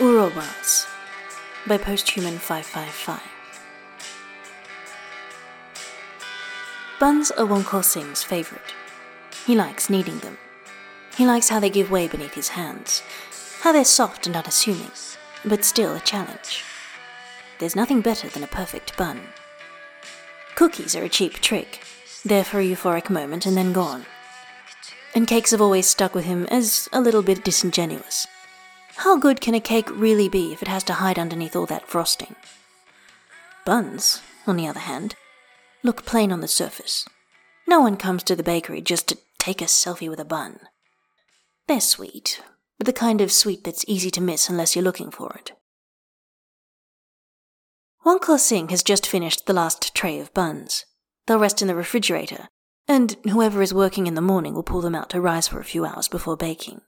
Ouroboros by Posthuman 555. Buns are Wen Kexing's favorite. He likes kneading them. He likes how they give way beneath his hands, how they're soft and unassuming, but still a challenge. There's nothing better than a perfect bun. Cookies are a cheap trick, there for a euphoric moment and then gone. And cakes have always stuck with him as a little bit disingenuous. How good can a cake really be if it has to hide underneath all that frosting? Buns, on the other hand, look plain on the surface. No one comes to the bakery just to take a selfie with a bun. They're sweet, but the kind of sweet that's easy to miss unless you're looking for it. Wen Kexing has just finished the last tray of buns. They'll rest in the refrigerator, and whoever is working in the morning will pull them out to rise for a few hours before baking.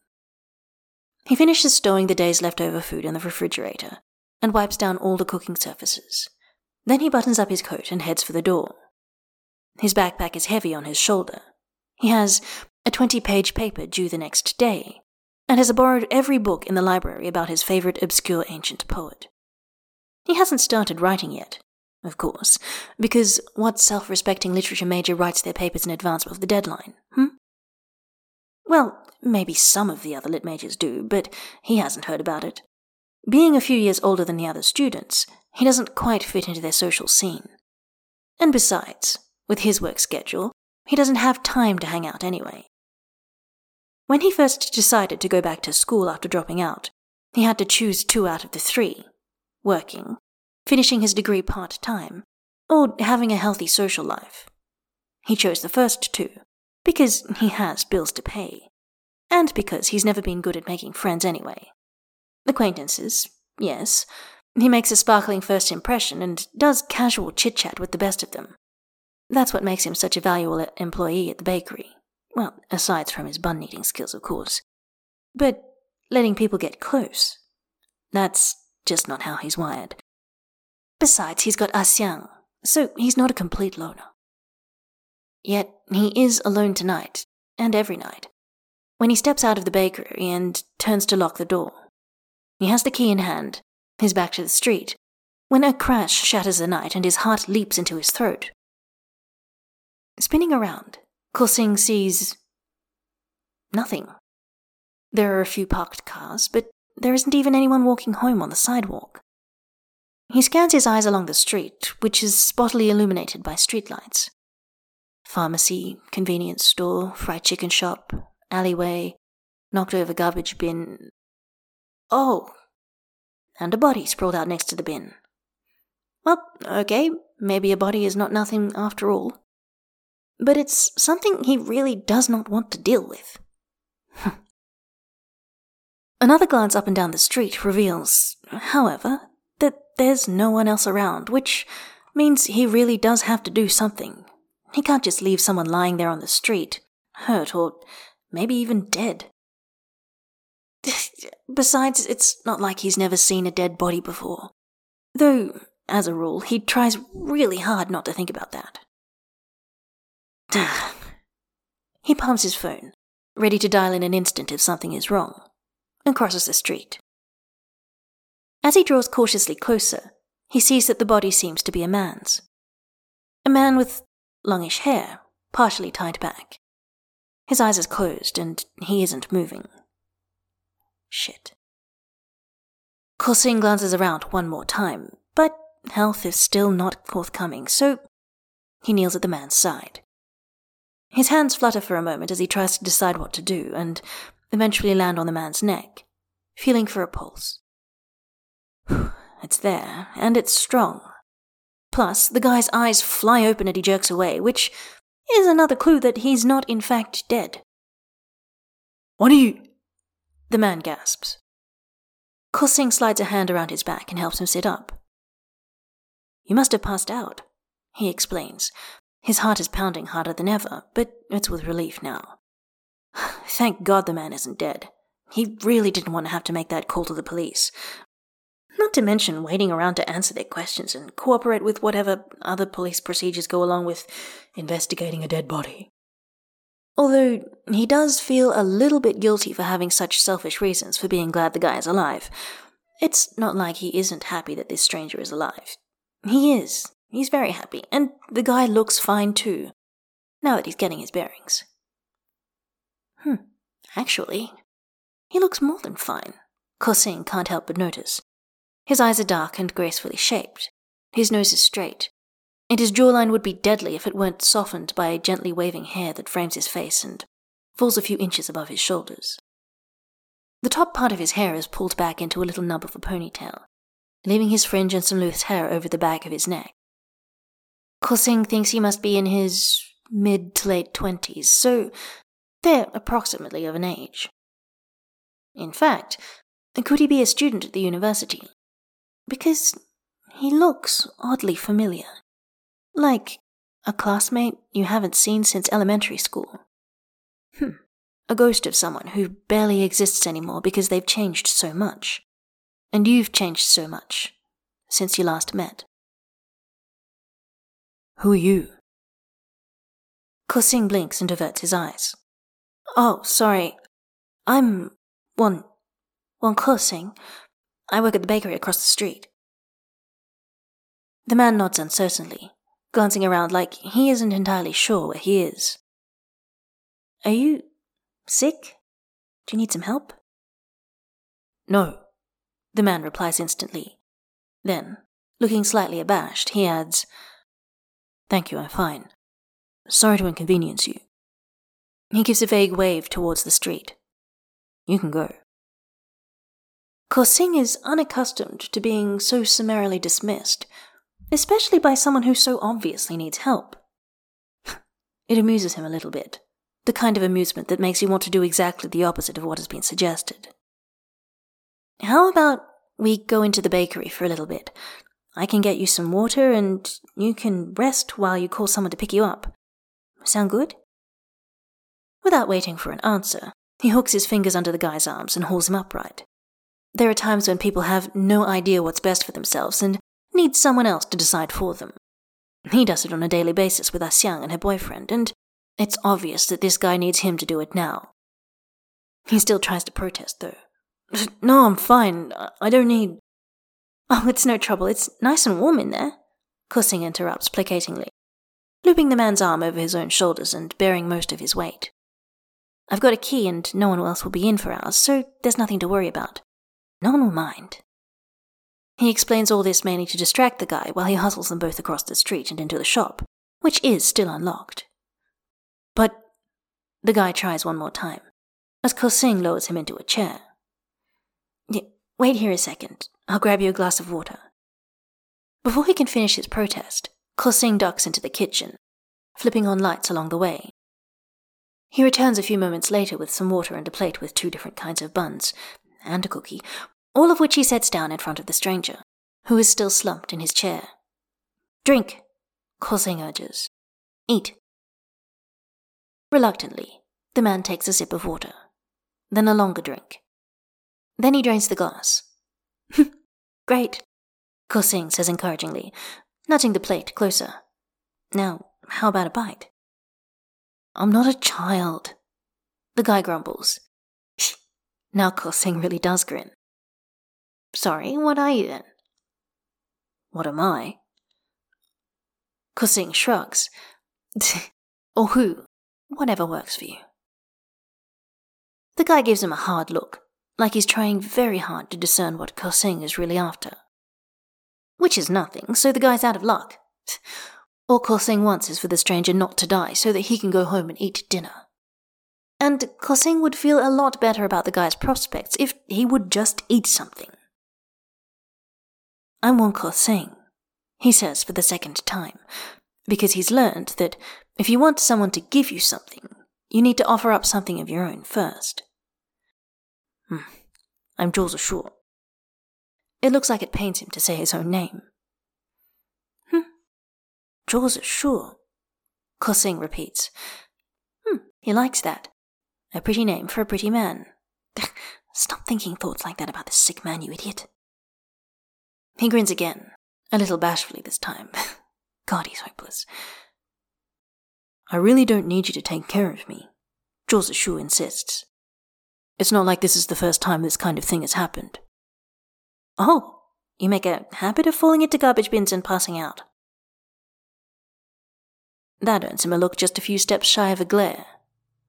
He finishes stowing the day's leftover food in the refrigerator and wipes down all the cooking surfaces. Then he buttons up his coat and heads for the door. His backpack is heavy on his shoulder. He has a 20 page paper due the next day and has borrowed every book in the library about his favorite obscure ancient poet. He hasn't started writing yet, of course, because what self respecting literature major writes their papers in advance of the deadline, hmm? Well, maybe some of the other lit majors do, but he hasn't heard about it. Being a few years older than the other students, he doesn't quite fit into their social scene. And besides, with his work schedule, he doesn't have time to hang out anyway. When he first decided to go back to school after dropping out, he had to choose two out of the three working, finishing his degree part time, or having a healthy social life. He chose the first two because he has bills to pay, and because he's never been good at making friends anyway. Acquaintances, yes. He makes a sparkling first impression and does casual chit chat with the best of them. That's what makes him such a valuable employee at the bakery. Well, aside from his bun kneading skills, of course. But letting people get close, that's just not how he's wired. Besides, he's got ah Axiang, so he's not a complete loner. Yet he is alone tonight, and every night, when he steps out of the bakery and turns to lock the door. He has the key in hand, his back to the street, when a crash shatters the night and his heart leaps into his throat. Spinning around, Kexing sees nothing. There are a few parked cars, but there isn't even anyone walking home on the sidewalk. He scans his eyes along the street, which is spottily illuminated by streetlights. Pharmacy, convenience store, fried chicken shop, alleyway, knocked over garbage bin. Oh! And a body sprawled out next to the bin. Well, okay, maybe a body is not nothing after all. But it's something he really does not want to deal with. Another glance up and down the street reveals, however, that there's no one else around, which means he really does have to do something. He can't just leave someone lying there on the street, hurt or maybe even dead. Besides, it's not like he's never seen a dead body before. Though, as a rule, he tries really hard not to think about that. he palms his phone, ready to dial in an instant if something is wrong and crosses the street. As he draws cautiously closer, he sees that the body seems to be a man's. A man with longish hair, partially tied back. His eyes are closed, and he isn't moving. Shit. Kexing glances around one more time, but health is still not forthcoming, so he kneels at the man's side. His hands flutter for a moment as he tries to decide what to do, and eventually land on the man's neck, feeling for a pulse. It's there, and it's strong. Plus, the guy's eyes fly open and he jerks away, which is another clue that he's not in fact dead. What are you? The man gasps. Kexing slides a hand around his back and helps him sit up. You must have passed out, he explains. His heart is pounding harder than ever, but it's with relief now. Thank God the man isn't dead. He really didn't want to have to make that call to the police. Not to mention waiting around to answer their questions and cooperate with whatever other police procedures go along with investigating a dead body. Although he does feel a little bit guilty for having such selfish reasons for being glad the guy is alive. It's not like he isn't happy that this stranger is alive. He is. He's very happy, and the guy looks fine too, now that he's getting his bearings. Hmm, actually, he looks more than fine, Kexing can't help but notice. His eyes are dark and gracefully shaped. His nose is straight, and his jawline would be deadly if it weren't softened by a gently waving hair that frames his face and falls a few inches above his shoulders. The top part of his hair is pulled back into a little nub of a ponytail, leaving his fringe and some loose hair over the back of his neck. Kexing thinks he must be in his mid to late twenties, so they're approximately of an age. In fact, could he be a student at the university? Because he looks oddly familiar. Like a classmate you haven't seen since elementary school. Hmm. A ghost of someone who barely exists anymore because they've changed so much. And you've changed so much since you last met. Who are you? Kexing blinks and averts his eyes. Oh, sorry. I'm one. Wen Kexing. I work at the bakery across the street. The man nods uncertainly, glancing around like he isn't entirely sure where he is. Are you sick? Do you need some help? No, the man replies instantly. Then, looking slightly abashed, he adds, Thank you, I'm fine. Sorry to inconvenience you. He gives a vague wave towards the street. You can go. Kexing is unaccustomed to being so summarily dismissed, especially by someone who so obviously needs help. It amuses him a little bit, the kind of amusement that makes you want to do exactly the opposite of what has been suggested. How about we go into the bakery for a little bit? I can get you some water and you can rest while you call someone to pick you up. Sound good? Without waiting for an answer, he hooks his fingers under the guy's arms and hauls him upright. There are times when people have no idea what's best for themselves and need someone else to decide for them. He does it on a daily basis with Axiang and her boyfriend, and it's obvious that this guy needs him to do it now. He still tries to protest, though. No, I'm fine. I don't need. Oh, it's no trouble. It's nice and warm in there. Kexing interrupts placatingly, looping the man's arm over his own shoulders and bearing most of his weight. I've got a key and no one else will be in for hours, so there's nothing to worry about. No one will mind. He explains all this mainly to distract the guy while he hustles them both across the street and into the shop, which is still unlocked. But the guy tries one more time, as Kexing lowers him into a chair. Wait here a second. I'll grab you a glass of water. Before he can finish his protest, Kexing ducks into the kitchen, flipping on lights along the way. He returns a few moments later with some water and a plate with two different kinds of buns, and a cookie, all of which he sets down in front of the stranger, who is still slumped in his chair. Drink, Kexing urges. Eat. Reluctantly, the man takes a sip of water, then a longer drink. Then he drains the glass. Great, Kexing says encouragingly, nudging the plate closer. Now, how about a bite? I'm not a child, the guy grumbles. now Kexing really does grin. Sorry, what are you then? What am I? Kexing shrugs. or who? Whatever works for you. The guy gives him a hard look, like he's trying very hard to discern what Kexing is really after. Which is nothing, so the guy's out of luck. All Kexing wants is for the stranger not to die so that he can go home and eat dinner. And Kexing would feel a lot better about the guy's prospects if he would just eat something. I Wen Kexing, he says for the second time, because he's learned that if you want someone to give you something, you need to offer up something of your own first. Hmm. I'm Zhou Zishu. It looks like it pains him to say his own name. Hmm. Zhou Zishu. Kexing repeats. Hmm, he likes that. A pretty name for a pretty man. Stop thinking thoughts like that about the sick man, you idiot. He grins again, a little bashfully this time. God, he's hopeless. I really don't need you to take care of me, Zhou Zishu insists. It's not like this is the first time this kind of thing has happened. Oh, you make a habit of falling into garbage bins and passing out. That earns him a look just a few steps shy of a glare.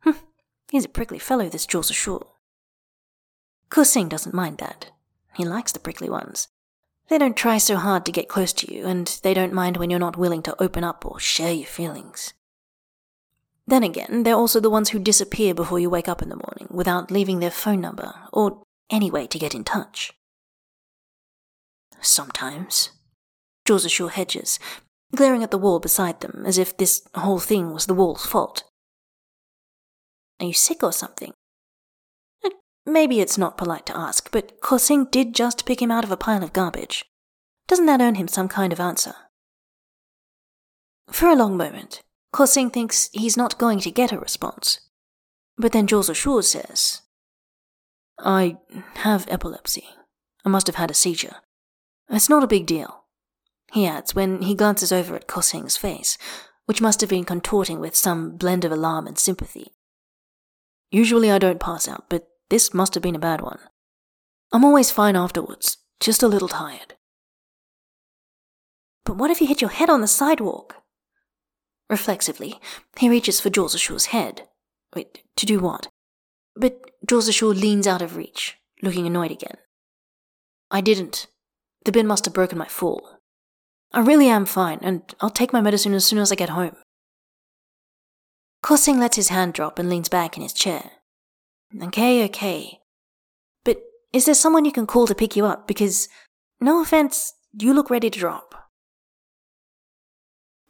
He's a prickly fellow, this Zhou Zishu. Sing doesn't mind that. He likes the prickly ones. They don't try so hard to get close to you, and they don't mind when you're not willing to open up or share your feelings. Then again, they're also the ones who disappear before you wake up in the morning without leaving their phone number or any way to get in touch. Sometimes. Zhou Zishu hedges, glaring at the wall beside them as if this whole thing was the wall's fault. Are you sick or something? Maybe it's not polite to ask, but Kexing did just pick him out of a pile of garbage. Doesn't that earn him some kind of answer? For a long moment, Kexing thinks he's not going to get a response. But then Zhou Zishu says, I have epilepsy. I must have had a seizure. It's not a big deal. He adds when he glances over at Kexing's face, which must have been contorting with some blend of alarm and sympathy. Usually I don't pass out, but this must have been a bad one. I'm always fine afterwards, just a little tired. But what if you hit your head on the sidewalk? Reflexively, he reaches for Zishu's head. Wait, to do what? But Zishu leans out of reach, looking annoyed again. I didn't. The bin must have broken my fall. I really am fine, and I'll take my medicine as soon as I get home. Kexing lets his hand drop and leans back in his chair. Okay, okay. But is there someone you can call to pick you up? Because, no offense, you look ready to drop.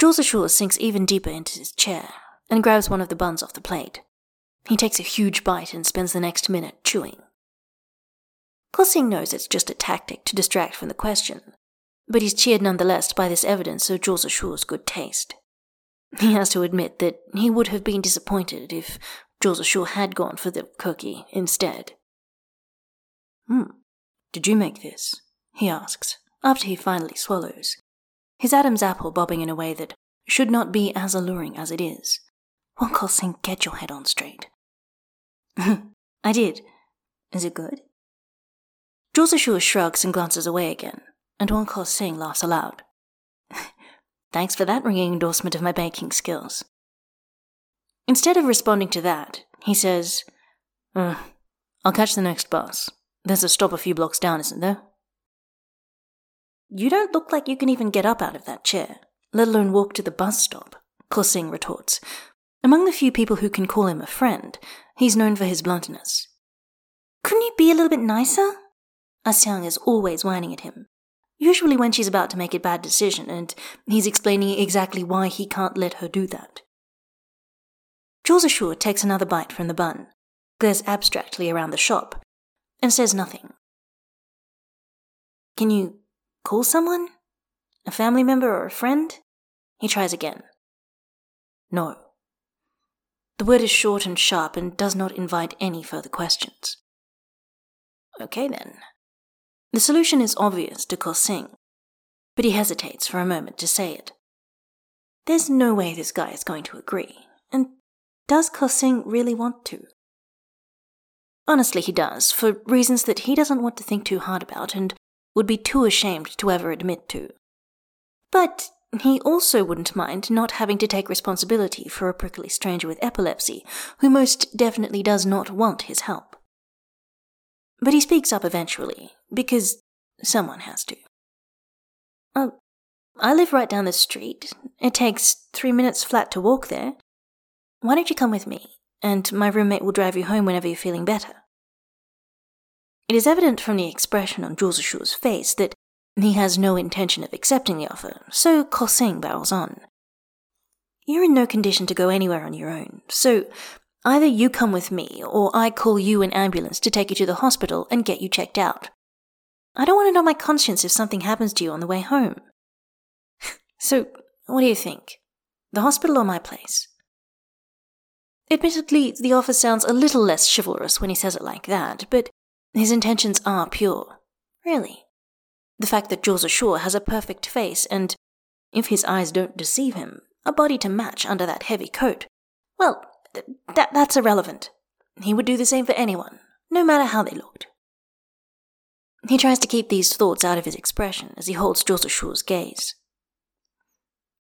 Zhou Zishu sinks even deeper into his chair and grabs one of the buns off the plate. He takes a huge bite and spends the next minute chewing. Kexing knows it's just a tactic to distract from the question, but he's cheered nonetheless by this evidence of Zhou Zishu's good taste. He has to admit that he would have been disappointed if Zishu had gone for the cookie instead. Hmm, did you make this? he asks, after he finally swallows, his Adam's apple bobbing in a way that should not be as alluring as it is. Wen Kexing, get your head on straight. I did. Is it good? Zishu shrugs and glances away again, and Wen Kexing laughs aloud. Thanks for that ringing endorsement of my baking skills. Instead of responding to that, he says, uh, I'll catch the next bus. There's a stop a few blocks down, isn't there? You don't look like you can even get up out of that chair, let alone walk to the bus stop, Kexing retorts. Among the few people who can call him a friend, he's known for his bluntness. Couldn't you be a little bit nicer? Axiang is always whining at him, usually when she's about to make a bad decision, and he's explaining exactly why he can't let her do that. Zhou Zishu takes another bite from the bun, glares abstractly around the shop, and says nothing. Can you Call someone? A family member or a friend? He tries again. No. The word is short and sharp and does not invite any further questions. Okay then. The solution is obvious to Kexing, but he hesitates for a moment to say it. There's no way this guy is going to agree, does Kexing really want to? Honestly, he does, for reasons that he doesn't want to think too hard about and would be too ashamed to ever admit to. But he also wouldn't mind not having to take responsibility for a prickly stranger with epilepsy who most definitely does not want his help. But he speaks up eventually, because someone has to. Uh, I live right down the street. It takes three minutes flat to walk there. Why don't you come with me, and my roommate will drive you home whenever you're feeling better? It is evident from the expression on Zhou Zishu's face that he has no intention of accepting the offer, so Kexing barrels on. You're in no condition to go anywhere on your own, so either you come with me or I call you an ambulance to take you to the hospital and get you checked out. I don't want to know my conscience if something happens to you on the way home. so, what do you think? The hospital or my place? Admittedly, the offer sounds a little less chivalrous when he says it like that, but his intentions are pure. Really. The fact that Zhou Zishu has a perfect face and, if his eyes don't deceive him, a body to match under that heavy coat. Well, that, that's irrelevant. He would do the same for anyone, no matter how they looked. He tries to keep these thoughts out of his expression as he holds Zhou Zishu's gaze.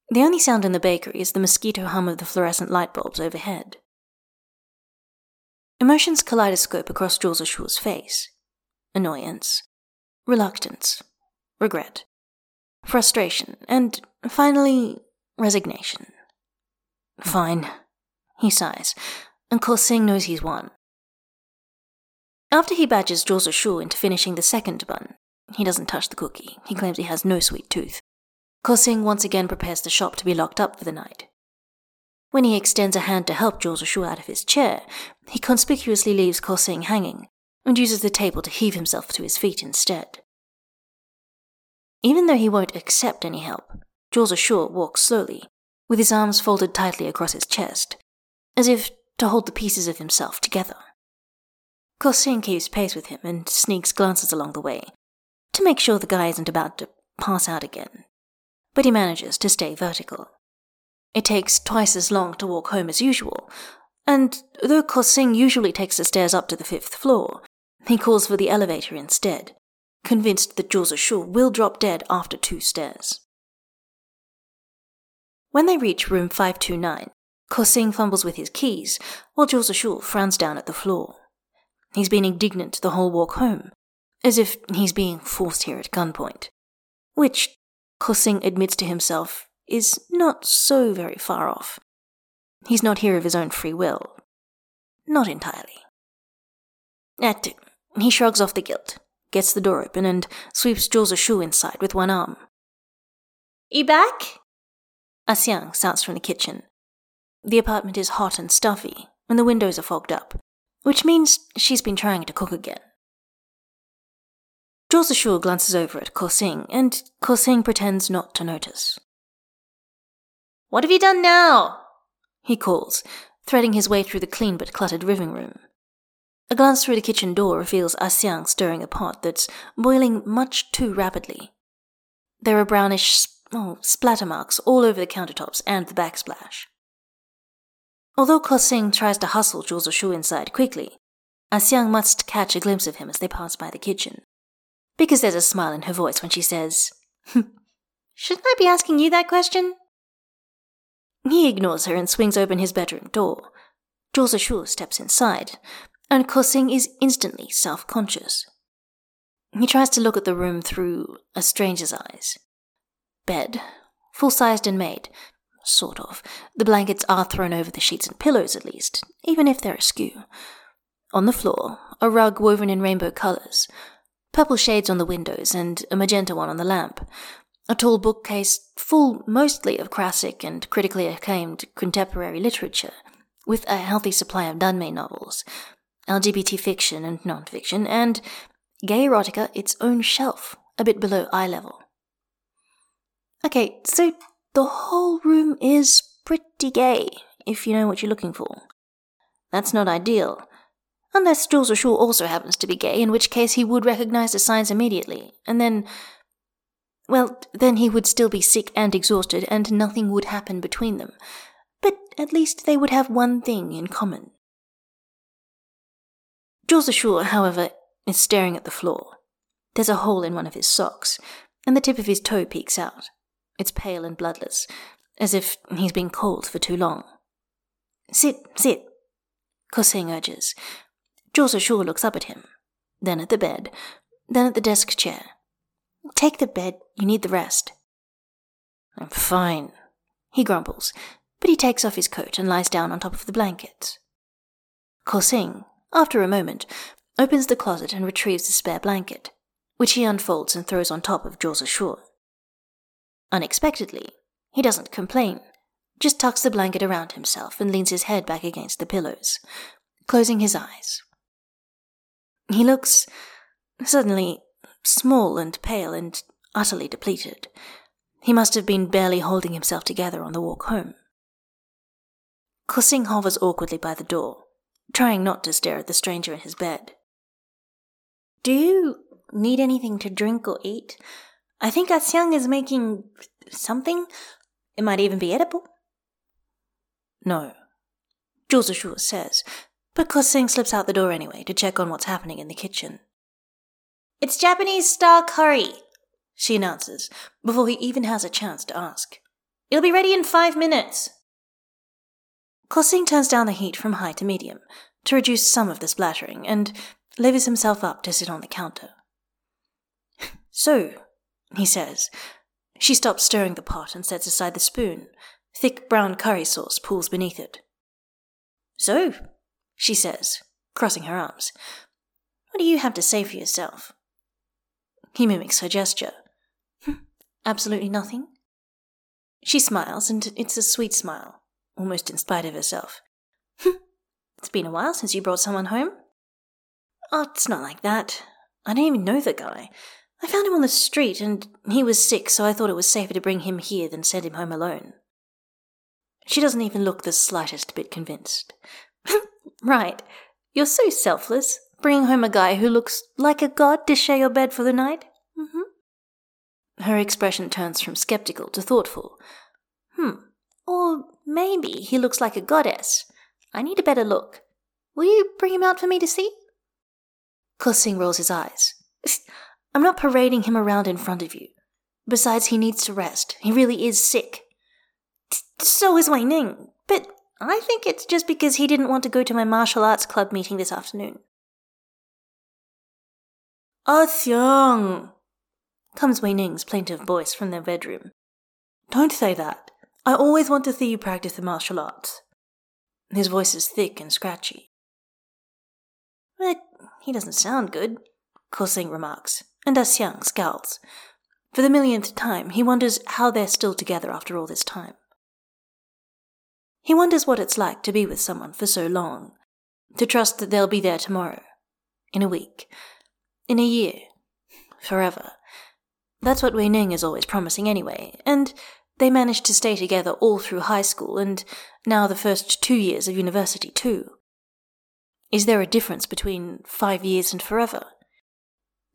The only sound in the bakery is the mosquito hum of the fluorescent light bulbs overhead. Emotions kaleidoscope across Zhou Zishu's face annoyance, reluctance, regret, frustration, and finally, resignation. Fine, he sighs, and Sing knows he's won. After he badgers Zhou Zishu into finishing the second bun, he doesn't touch the cookie. He claims he has no sweet tooth. Sing once again prepares the shop to be locked up for the night. When he extends a hand to help Zhou Zishu out of his chair, he conspicuously leaves Sing hanging and uses the table to heave himself to his feet instead. Even though he won't accept any help, Zhou Zishu walks slowly, with his arms folded tightly across his chest, as if to hold the pieces of himself together. Kexing keeps pace with him and sneaks glances along the way to make sure the guy isn't about to pass out again. But he manages to stay vertical. It takes twice as long to walk home as usual, and though Kexing usually takes the stairs up to the fifth floor, he calls for the elevator instead, convinced that Zhou Zishu will drop dead after two stairs. When they reach room 529, Kexing fumbles with his keys, while Zhou Zishu frowns down at the floor. He's been indignant the whole walk home, as if he's being forced here at gunpoint. Which, Kexing admits to himself, is not so very far off. He's not here of his own free will. Not entirely. At he shrugs off the guilt, gets the door open, and sweeps Zhou Zishu inside with one arm. You back? A xiang shouts from the kitchen. The apartment is hot and stuffy, and the windows are fogged up, which means she's been trying to cook again. Zhou Zishu glances over at Kexing, and Kexing pretends not to notice. What have you done now? he calls, threading his way through the clean but cluttered living room. A glance through the kitchen door reveals ah Xiang stirring a pot that's boiling much too rapidly. There are brownish oh, splatter marks all over the countertops and the backsplash. Although Kexing tries to hustle Zhou Zishu inside quickly, ah Xiang must catch a glimpse of him as they pass by the kitchen. Because there's a smile in her voice when she says, hm, Shouldn't I be asking you that question? He ignores her and swings open his bedroom door. Zhou Zishu steps inside, and Kexing is instantly self conscious. He tries to look at the room through a stranger's eyes. Bed, full sized and made, Sort of. The blankets are thrown over the sheets and pillows, at least, even if they're askew. On the floor, a rug woven in rainbow colours, purple shades on the windows, and a magenta one on the lamp. A tall bookcase full mostly of classic and critically acclaimed contemporary literature, with a healthy supply of Danmei novels, LGBT fiction and non fiction, and gay erotica its own shelf, a bit below eye level. Okay, so the whole room is pretty gay, if you know what you're looking for. That's not ideal. Unless Zhou Zishu also happens to be gay, in which case he would recognize the signs immediately, and then. Well, then he would still be sick and exhausted, and nothing would happen between them. But at least they would have one thing in common. Zhou Zishu, however, is staring at the floor. There's a hole in one of his socks, and the tip of his toe peeks out. It's pale and bloodless, as if he's been cold for too long. Sit, sit, Kexing urges. Zhou Zishu looks up at him, then at the bed, then at the desk chair. Take the bed, you need the rest. I'm fine, he grumbles, but he takes off his coat and lies down on top of the blankets. Kexing, after a moment, opens the closet and retrieves the spare blanket, which he unfolds and throws on top of Zhou Zishu. Unexpectedly, he doesn't complain, just tucks the blanket around himself and leans his head back against the pillows, closing his eyes. He looks suddenly small and pale and utterly depleted. He must have been barely holding himself together on the walk home. Kexing hovers awkwardly by the door, trying not to stare at the stranger in his bed. Do you need anything to drink or eat? I think Xiang is making something. It might even be edible. No. Zhou Zishu says, but Kexing slips out the door anyway to check on what's happening in the kitchen. It's Japanese style curry, she announces, before he even has a chance to ask. It'll be ready in five minutes. Kexing turns down the heat from high to medium to reduce some of the splattering and levies himself up to sit on the counter. So, he says. She stops stirring the pot and sets aside the spoon. Thick brown curry sauce pools beneath it. So, she says, crossing her arms, what do you have to say for yourself? He mimics her gesture. Absolutely nothing. She smiles, and it's a sweet smile, almost in spite of herself. Hmm, it's been a while since you brought someone home. Oh, it's not like that. I don't even know the guy. I found him on the street, and he was sick, so I thought it was safer to bring him here than send him home alone. She doesn't even look the slightest bit convinced. right. You're so selfless, bringing home a guy who looks like a god to share your bed for the night. Mm-hmm. Her expression turns from skeptical to thoughtful. Hmm. Or maybe he looks like a goddess. I need a better look. Will you bring him out for me to see? Kexing rolls his eyes. I'm not parading him around in front of you. Besides, he needs to rest. He really is sick. So is Wei Ning, but I think it's just because he didn't want to go to my martial arts club meeting this afternoon. Ah, Xiang! comes Wei Ning's plaintive voice from their bedroom. Don't say that. I always want to see you practice the martial arts. His voice is thick and scratchy. But he doesn't sound good, Kexing remarks, and Da Xiang scowls. For the millionth time, he wonders how they're still together after all this time. He wonders what it's like to be with someone for so long, to trust that they'll be there tomorrow, in a week, in a year, forever. That's what Wei Ning is always promising anyway, and they managed to stay together all through high school and now the first two years of university too. Is there a difference between five years and forever?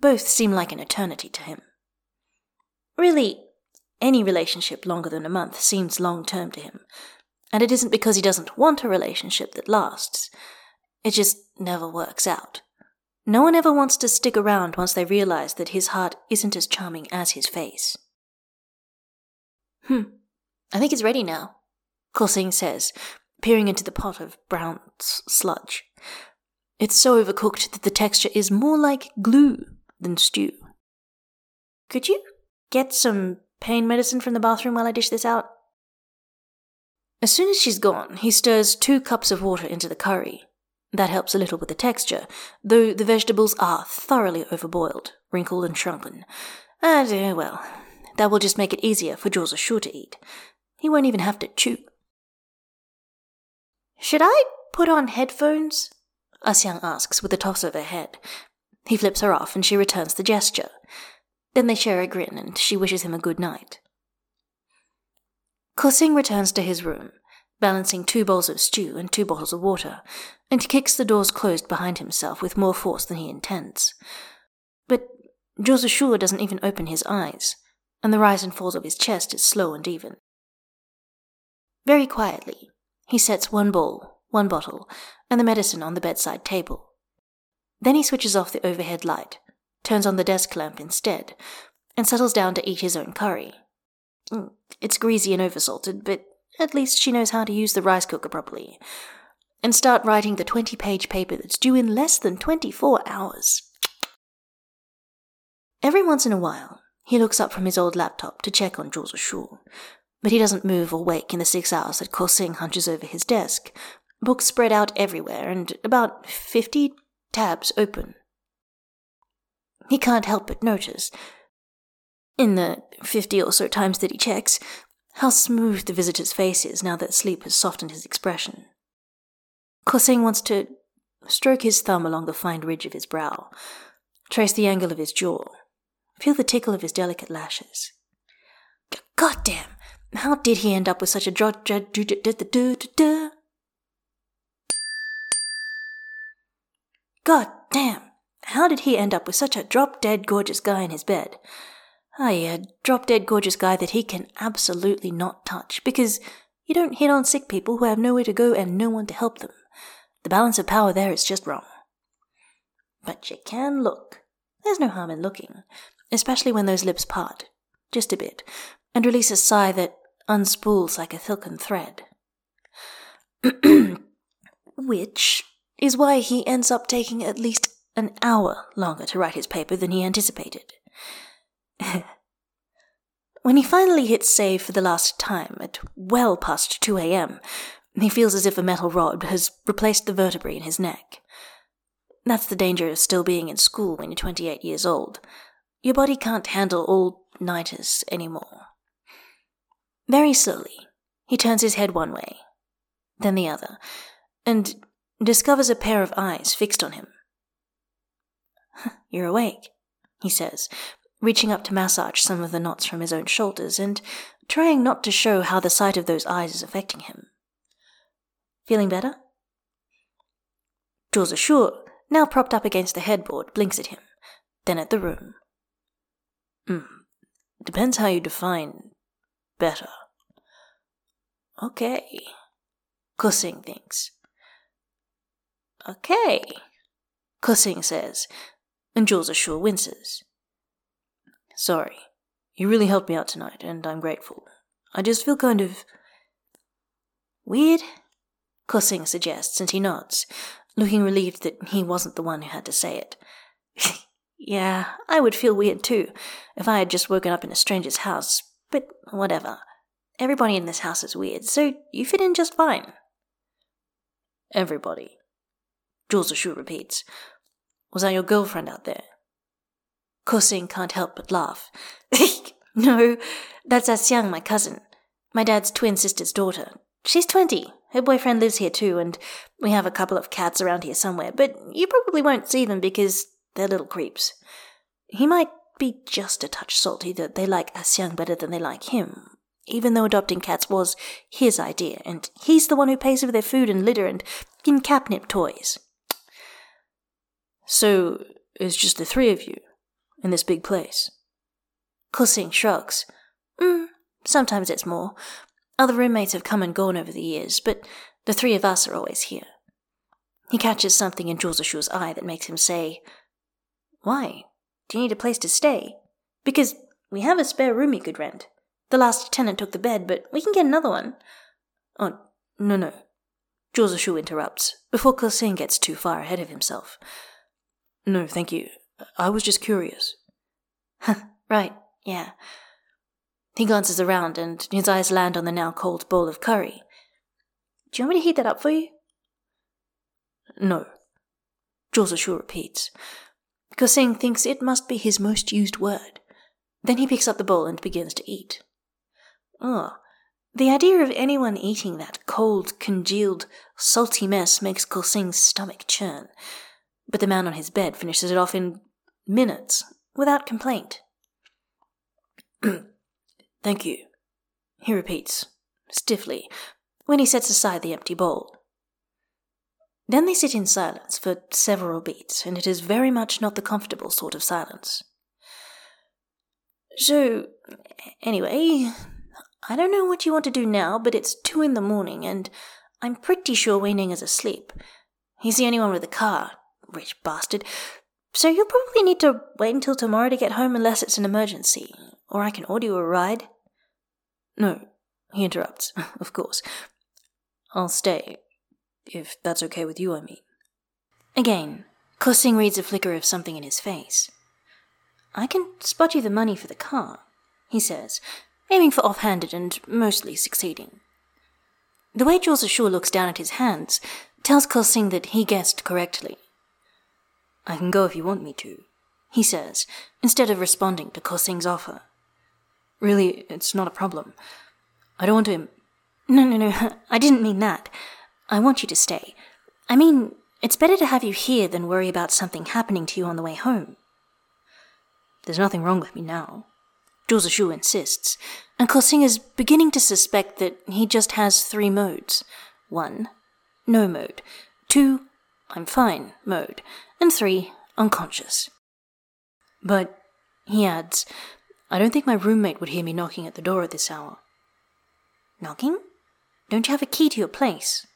Both seem like an eternity to him. Really, any relationship longer than a month seems long term to him, and it isn't because he doesn't want a relationship that lasts. It just never works out. No one ever wants to stick around once they realize that his heart isn't as charming as his face. Hmm, I think it's ready now, Kexing says, peering into the pot of brown sludge. It's so overcooked that the texture is more like glue than stew. Could you get some pain medicine from the bathroom while I dish this out? As soon as she's gone, he stirs two cups of water into the curry. That helps a little with the texture, though the vegetables are thoroughly overboiled, wrinkled and shrunken. And, uh, well, that will just make it easier for Zhou Zishu to eat. He won't even have to chew. Should I put on headphones? Axiang asks with a toss of her head. He flips her off and she returns the gesture. Then they share a grin and she wishes him a good night. Kexing returns to his room, balancing two bowls of stew and two bottles of water, and kicks the doors closed behind himself with more force than he intends. But Zishu doesn't even open his eyes, and the rise and falls of his chest is slow and even. Very quietly, he sets one bowl, one bottle, and the medicine on the bedside table. Then he switches off the overhead light, turns on the desk lamp instead, and settles down to eat his own curry. Mm, it's greasy and oversalted, but at least she knows how to use the rice cooker properly. And start writing the 20 page paper that's due in less than 24 hours. Every once in a while, he looks up from his old laptop to check on Zhou Zishu, but he doesn't move or wake in the six hours that Kexing hunches over his desk, books spread out everywhere and about 50 tabs open. He can't help but notice in the fifty or so times that he checks, how smooth the visitor's face is now that sleep has softened his expression. Kexing wants to stroke his thumb along the fine ridge of his brow, trace the angle of his jaw, feel the tickle of his delicate lashes. God damn! How did he end up with such a drop God damn! How did he end up with such a drop dead gorgeous guy in his bed? Ah, yeah, drop dead gorgeous guy that he can absolutely not touch because You don't hit on sick people who have nowhere to go and no one to help them. The balance of power there is just wrong. But you can look. There's no harm in looking, especially when those lips part, just a bit, and release a sigh that unspools like a silken thread. Which is why he ends up taking at least an hour longer to write his paper than he anticipated. when he finally hits save for the last time at well past 2 a.m., he feels as if a metal rod has replaced the vertebrae in his neck. That's the danger of still being in school when you're 28 years old. Your body can't handle all nighters anymore. Very slowly, he turns his head one way, then the other, and discovers a pair of eyes fixed on him. You're awake, he says, reaching up to massage some of the knots from his own shoulders and trying not to show how the sight of those eyes is affecting him. Feeling better? Zhou Zishu, now propped up against the headboard, blinks at him, then at the room. Hmm. Depends how you define better. Okay. Kexing thinks. Okay. Kexing says, and Zhou Zishu winces. Sorry. You really helped me out tonight, and I'm grateful. I just feel kind of. weird? Kexing suggests, and he nods, looking relieved that he wasn't the one who had to say it. yeah, I would feel weird too, if I had just woken up in a stranger's house, but whatever. Everybody in this house is weird, so you fit in just fine. Everybody. Zhou Zishu repeats. Was that your girlfriend out there? Kexing can't help but laugh. no, that's Xiang, my cousin. My dad's twin sister's daughter. She's 20. Her boyfriend lives here too, and we have a couple of cats around here somewhere, but you probably won't see them because they're little creeps. He might be just a touch salty that they like Xiang better than they like him, even though adopting cats was his idea, and he's the one who pays for their food and litter and in catnip toys. So, it's just the three of you? in this big place? Kexing shrugs. Mm, sometimes it's more. Other roommates have come and gone over the years, but the three of us are always here. He catches something in Zishu's eye that makes him say, Why? Do you need a place to stay? Because we have a spare room you could rent. The last tenant took the bed, but we can get another one. Oh, no, no. Zishu interrupts, before Kexing gets too far ahead of himself. No, thank you. I was just curious. right, yeah. He glances around and his eyes land on the now cold bowl of curry. Do you want me to heat that up for you? No. Zhou Zishu repeats. Kexing thinks it must be his most used word. Then he picks up the bowl and begins to eat. Oh, the idea of anyone eating that cold, congealed, salty mess makes Kexing's stomach churn. But the man on his bed finishes it off in minutes, without complaint. Thank you, he repeats, stiffly, when he sets aside the empty bowl. Then they sit in silence for several beats, and it is very much not the comfortable sort of silence. So, anyway, I don't know what you want to do now, but it's two in the morning, and I'm pretty sure Wei Ning is asleep. He's the only one with a car, rich bastard, so you'll probably need to wait until tomorrow to get home unless it's an emergency, or I can order you a ride. No, he interrupts, of course. I'll stay, if that's okay with you, I mean. Again, Kexing reads a flicker of something in his face. I can spot you the money for the car, he says, aiming for offhanded and mostly succeeding. The way Zhou Zishu looks down at his hands tells Kexing that he guessed correctly. I can go if you want me to, he says, instead of responding to Kexing's offer. Really, it's not a problem. I don't want to. No, no, no, I didn't mean that. I want you to stay. I mean, it's better to have you here than worry about something happening to you on the way home. There's nothing wrong with me now. Zishu insists, and Kexing is beginning to suspect that he just has three modes. One, no mode. Two, I'm fine mode and three, unconscious. But, he adds, I don't think my roommate would hear me knocking at the door at this hour. Knocking? Don't you have a key to your place?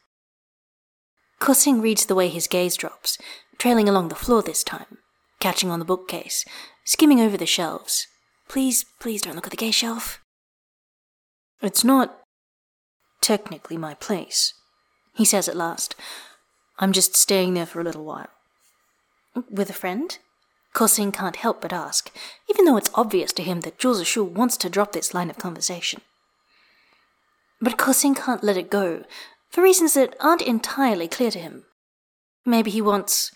Kexing reads the way his gaze drops, trailing along the floor this time, catching on the bookcase, skimming over the shelves. Please, please don't look at the gay shelf. It's not technically my place, he says at last. I'm just staying there for a little while. With a friend? Kexing can't help but ask, even though it's obvious to him that Zhou Zishu wants to drop this line of conversation. But Kexing can't let it go, for reasons that aren't entirely clear to him. Maybe he wants,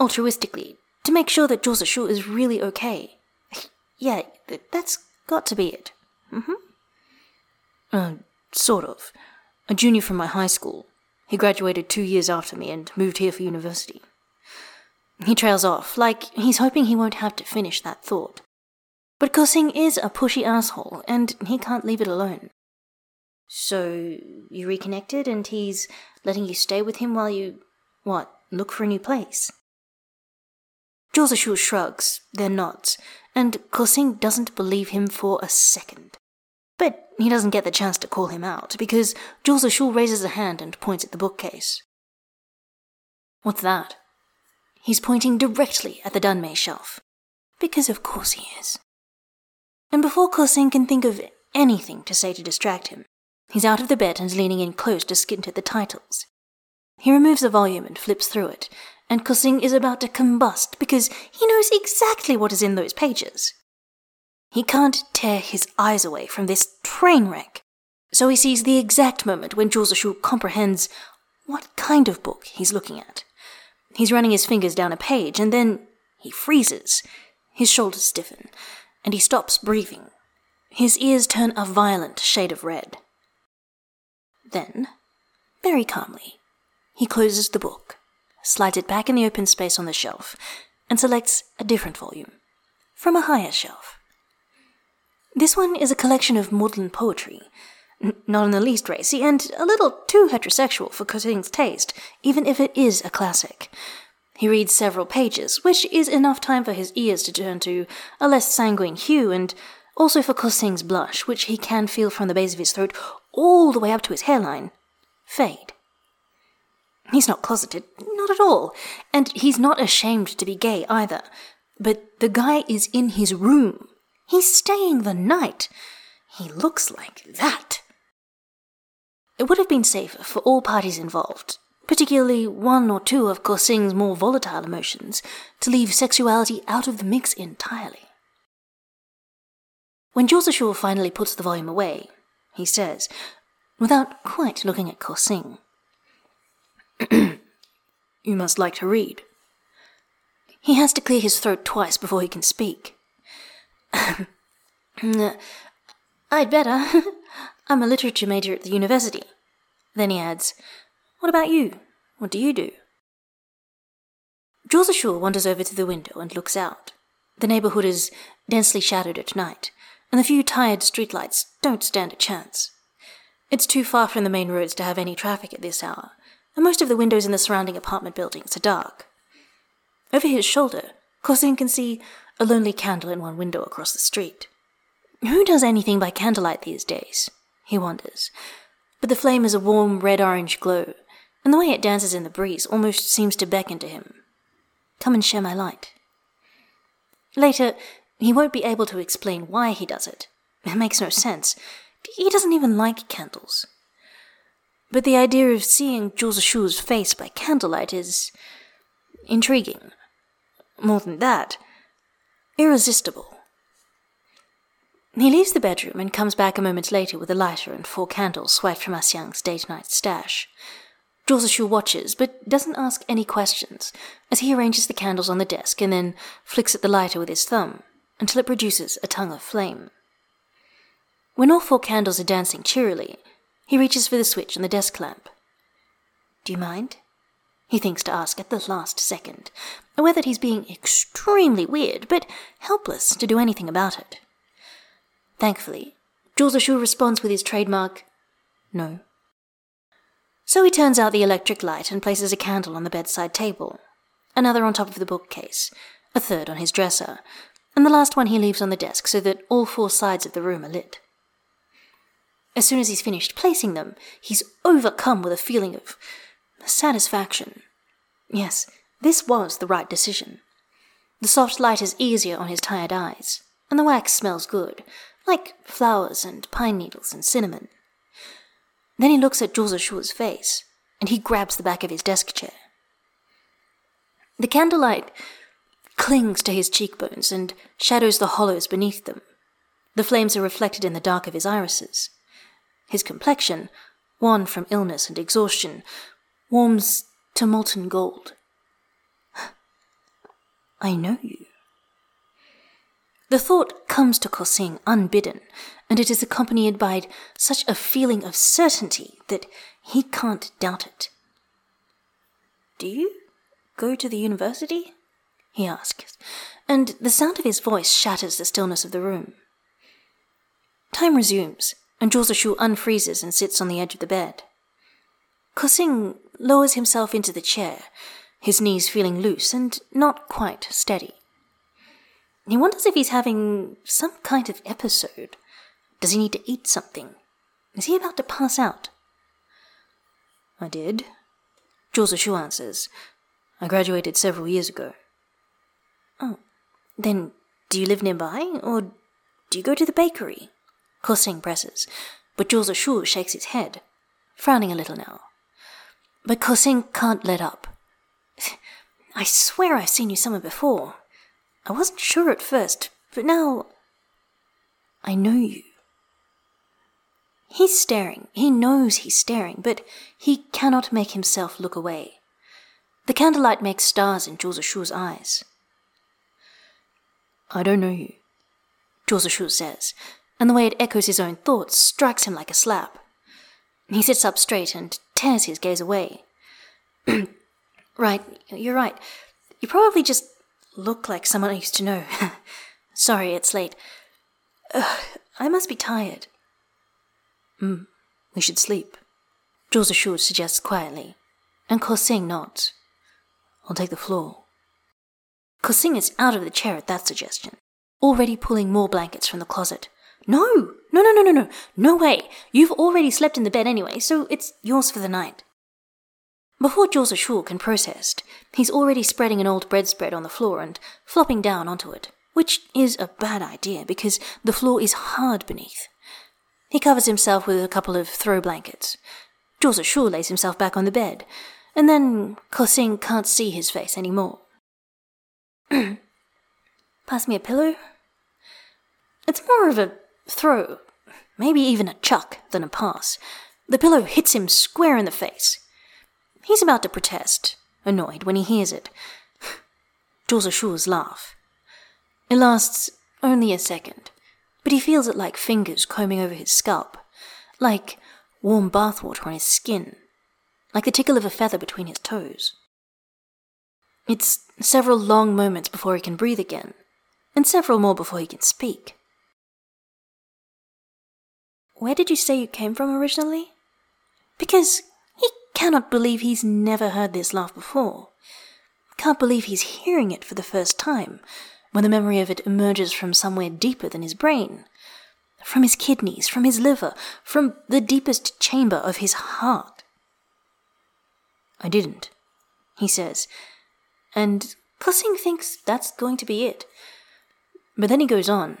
altruistically, to make sure that Zhou Zishu is really okay. Yeah, that's got to be it. Mm-hmm. Uh, sort of. A junior from my high school. He graduated two years after me and moved here for university. He trails off, like he's hoping he won't have to finish that thought. But Kexing is a pushy asshole, and he can't leave it alone. So, you reconnected, and he's letting you stay with him while you, what, look for a new place? Zhou Zishu shrugs, then nods, and Kexing doesn't believe him for a second. But he doesn't get the chance to call him out, because Zhou Zishu raises a hand and points at the bookcase. What's that? He's pointing directly at the Danmei shelf. Because of course he is. And before Kexing can think of anything to say to distract him, he's out of the bed and leaning in close to skint at the titles. He removes the volume and flips through it, and Kexing is about to combust because he knows exactly what is in those pages. He can't tear his eyes away from this train wreck, so he sees the exact moment when Zhou Zishu comprehends what kind of book he's looking at. He's running his fingers down a page, and then he freezes. His shoulders stiffen, and he stops breathing. His ears turn a violent shade of red. Then, very calmly, he closes the book, slides it back in the open space on the shelf, and selects a different volume from a higher shelf. This one is a collection of maudlin poetry, not in the least racy, and a little too heterosexual for Kexing's taste, even if it is a classic. He reads several pages, which is enough time for his ears to turn to a less sanguine hue, and also for Kexing's blush, which he can feel from the base of his throat all the way up to his hairline, fade. He's not closeted, not at all, and he's not ashamed to be gay either. But the guy is in his room. He's staying the night. He looks like that. It would have been safer for all parties involved, particularly one or two of Kexing's more volatile emotions, to leave sexuality out of the mix entirely. When Zishu finally puts the volume away, he says, without quite looking at Kexing, You must like to read. He has to clear his throat twice before he can speak. Uh, I'd better. I'm a literature major at the university. Then he adds, What about you? What do you do? Zhou Zishu wanders over to the window and looks out. The neighborhood is densely shadowed at night, and the few tired streetlights don't stand a chance. It's too far from the main roads to have any traffic at this hour, and most of the windows in the surrounding apartment buildings are dark. Over his shoulder, Kexing can see a lonely candle in one window across the street. Who does anything by candlelight these days? he wonders. But the flame is a warm red orange glow, and the way it dances in the breeze almost seems to beckon to him. Come and share my light. Later, he won't be able to explain why he does it. It makes no sense. He doesn't even like candles. But the idea of seeing Zhou Zishu's face by candlelight is intriguing. More than that, irresistible. He leaves the bedroom and comes back a moment later with a lighter and four candles swiped from Xiang's date-night stash. Zhou Zishu watches, but doesn't ask any questions, as he arranges the candles on the desk and then flicks at the lighter with his thumb, until it produces a tongue of flame. When all four candles are dancing cheerily, he reaches for the switch on the desk lamp. Do you mind? He thinks to ask at the last second, aware that he's being extremely weird, but helpless to do anything about it. Thankfully, Zhou Zishu responds with his trademark, no. So he turns out the electric light and places a candle on the bedside table, another on top of the bookcase, a third on his dresser, and the last one he leaves on the desk so that all four sides of the room are lit. As soon as he's finished placing them, he's overcome with a feeling of satisfaction. Yes, this was the right decision. The soft light is easier on his tired eyes, and the wax smells good, like flowers and pine needles and cinnamon. Then he looks at Zhou Zishu's face, and he grabs the back of his desk chair. The candlelight clings to his cheekbones and shadows the hollows beneath them. The flames are reflected in the dark of his irises. His complexion, wan from illness and exhaustion, warms to molten gold. I know you. The thought comes to Kexing unbidden, and it is accompanied by such a feeling of certainty that he can't doubt it. Do you go to the university? he asks, and the sound of his voice shatters the stillness of the room. Time resumes, and Zhou Zishu unfreezes and sits on the edge of the bed. Kexing lowers himself into the chair, his knees feeling loose and not quite steady. He wonders if he's having some kind of episode. Does he need to eat something? Is he about to pass out? I did. Zhou Zishu answers. I graduated several years ago. Oh, then do you live nearby, or do you go to the bakery? Kexing presses, but Zhou Zishu shakes his head, frowning a little now. But Kexing can't let up. I swear I've seen you somewhere before. I wasn't sure at first, but now. I know you. He's staring. He knows he's staring, but he cannot make himself look away. The candlelight makes stars in Zhou Zishu's eyes. I don't know you, Zhou Zishu says, and the way it echoes his own thoughts strikes him like a slap. He sits up straight and tears his gaze away. right, you're right. You're probably just look like someone I used to know. Sorry, it's late. Ugh, I must be tired. Hmm, we should sleep, Zhou Zishu suggests quietly, and Kexing nods. I'll take the floor. Kexing is out of the chair at that suggestion, already pulling more blankets from the closet. No, no, no, no, no, no, no way. You've already slept in the bed anyway, so it's yours for the night. Before Zhou Zishu can protest, he's already spreading an old breadspread on the floor and flopping down onto it, which is a bad idea because the floor is hard beneath. He covers himself with a couple of throw blankets. Zhou Zishu lays himself back on the bed, and then Kexing can't see his face anymore. Pass me a pillow? It's more of a throw, maybe even a chuck, than a pass. The pillow hits him square in the face. He's about to protest, annoyed when he hears it. Zhou Zishu's laugh. It lasts only a second, but he feels it like fingers combing over his scalp, like warm bathwater on his skin, like the tickle of a feather between his toes. It's several long moments before he can breathe again, and several more before he can speak. Where did you say you came from originally? Because cannot believe he's never heard this laugh before. Can't believe he's hearing it for the first time, when the memory of it emerges from somewhere deeper than his brain. From his kidneys, from his liver, from the deepest chamber of his heart. I didn't, he says, and Kexing thinks that's going to be it. But then he goes on,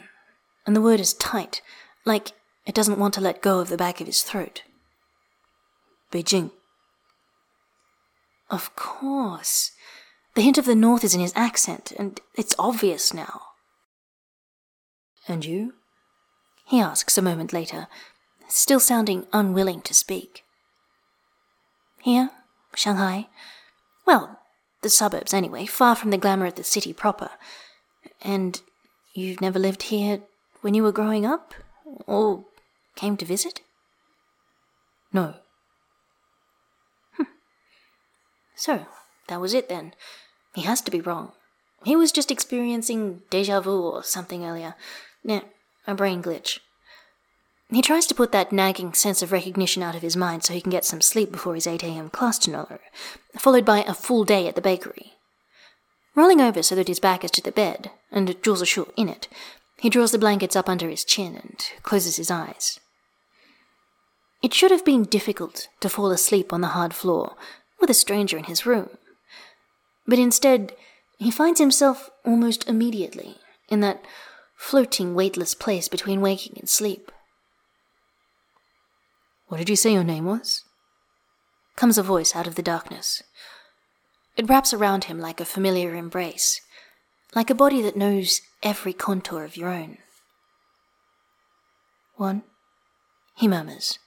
and the word is tight, like it doesn't want to let go of the back of his throat. Beijing. Of course. The hint of the north is in his accent, and it's obvious now. And you? He asks a moment later, still sounding unwilling to speak. Here, Shanghai. Well, the suburbs anyway, far from the glamour of the city proper. And you've never lived here when you were growing up? Or came to visit? No. Hm. So, that was it then. He has to be wrong. He was just experiencing deja vu or something earlier. Nah, a brain glitch. He tries to put that nagging sense of recognition out of his mind so he can get some sleep before his 8 a.m. class tomorrow, followed by a full day at the bakery. Rolling over so that his back is to the bed, and Zhou Zishu in it, he draws the blankets up under his chin and closes his eyes. It should have been difficult to fall asleep on the hard floor with a stranger in his room. But instead, he finds himself almost immediately in that floating, weightless place between waking and sleep. What did you say your name was? Comes a voice out of the darkness. It wraps around him like a familiar embrace, like a body that knows every contour of your own. One, he murmurs.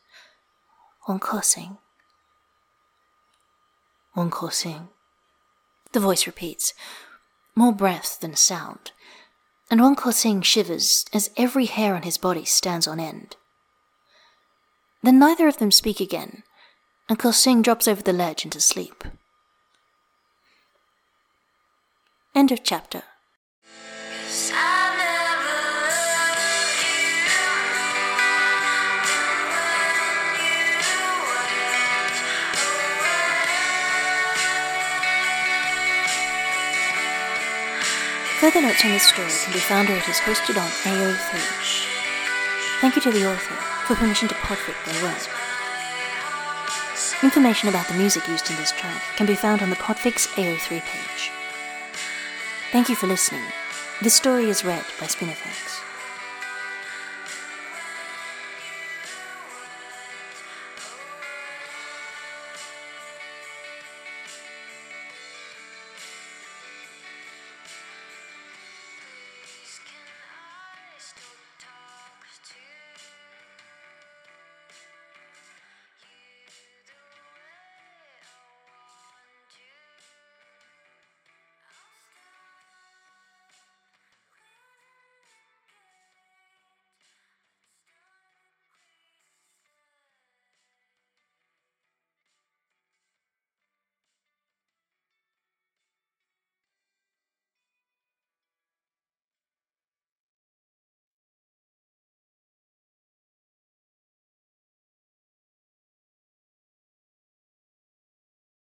Wen Kexing. Wen Kexing. The voice repeats, more breath than sound, and Wen Kexing shivers as every hair on his body stands on end. Then neither of them speak again, and Kexing drops over the ledge into sleep. End of chapter. Further notes on this story can be found where it is hosted on AO3. Thank you to the author for permission to podfic their work. Information about the music used in this track can be found on the Podfix AO3 page. Thank you for listening. This story is read by Spinifex.